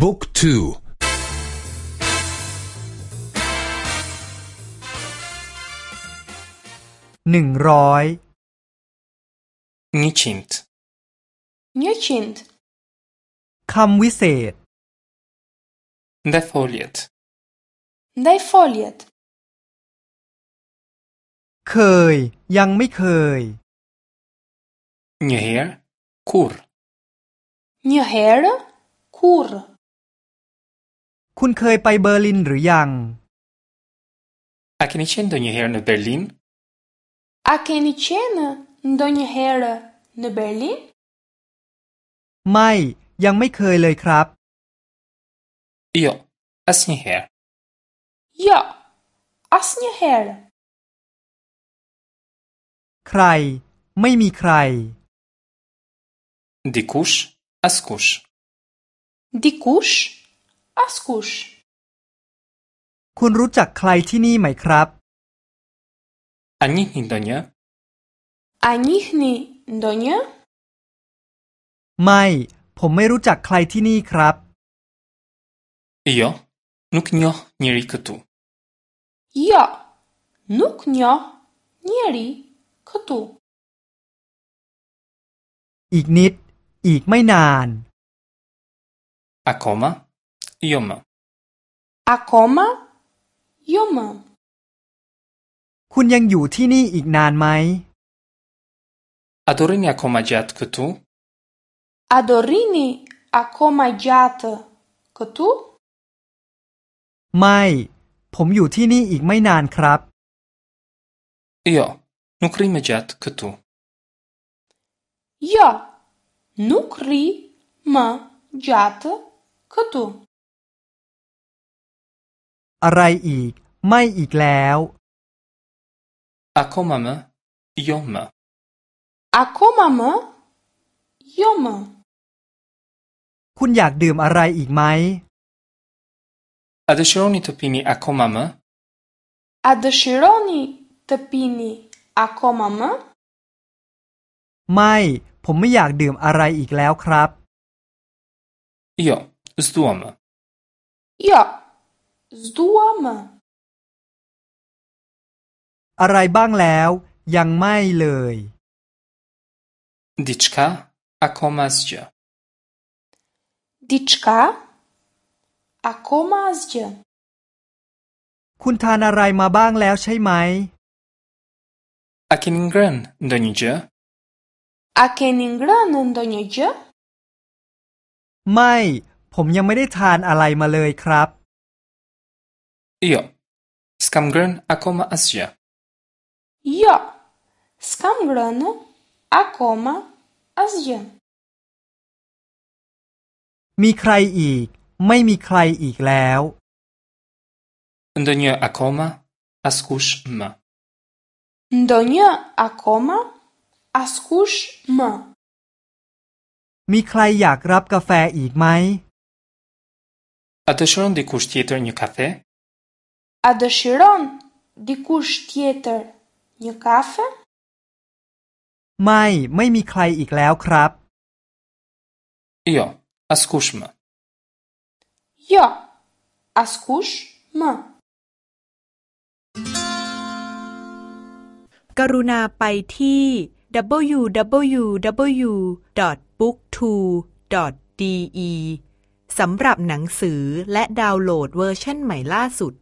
บุ๊กทูหนึ่งร้อยนิชินต์นิชินต์คำวิเศษ defoliate defoliate เคย ยังไม่เคย n j e h e r kur n j e h e r kur คุณเคยไปเบอร์ลินหรือยัง A keni qenë ndonjëherë në Berlin? A keni qenë ndonjëherë në Berlin? ไม่ยังไม่เคยเลยครับ Jo, a s n j h e r ë Jo, a s n j h e r ใครไม่มีใคร Dikush, askush. Dikush, a s ส u ุช คุณรู้จักใครที่นี่ไหมครับ Они не доня Они н เน о ้ я ไม่ ผมไม่รู้จักใครที่นี่ครับ Yo nuknyo niri kutu Yo nuknyo niri kutu อีกนิด อีกไม่นาน Akoma Ιωμα. Ακόμα. Ιωμα. Κουν ยังอยู่ที่นี่อีกนานไหมอ δ ω ρ ί ν ι ακόμα για τ κ τ ο υ Αδωρίνι ακόμα για τ ต τ ο υ ไม่ผมอยู่ที่นี่อีกไม่นานครับเยอนุครีมาจัดคตุเยอนุครีมาจัดคตุอะไรอีกไม่อีกแล้วอะโคมามะยอมมะอะโคมามะยอมมะคุณอยากดื่มอะไรอีกไหมอะดชิโรนิทปินีอะโคมามะอะดชิโรนิทปินีอะโคมามะไม่ผมไม่อยากดื่มอะไรอีกแล้วครับโยสตัวมะโย z d o m อะไรบ้างแล้วยังไม่เลย dička ako mazđa dička a คอมาสเจคุณทานอะไรมาบ้างแล้วใช่ไหม a ิ e ิ i n g r น n ndonjë? a k e ิ i n g กร n น d o n j จไม่ผมยังไม่ได้ทานอะไรมาเลยครับ Jo. S'kam ngrënë akoma asgjë. Jo. S'kam ngrënë akoma asgjë. Mi kraj i, më i mi kraj i këlau. Ndë një akoma, askush kush më. Ndë një akoma, askush kush më. Mi kraj jak rap kafe i këmaj. A të shërën di kush tjetër një kafe? A dëshiron dikush tjetër një kafe? Mai, mai mi kaj ik leo krap. Jo, askush më. Jo, askush më. กรุณาไปที่ w w w b o o k t o d e สำหรับหนังสือและดาวน์โหลดเวอร์ชันใหม่ล่าสุด